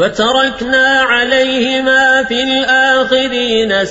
وتركنا عليهما في الآخرين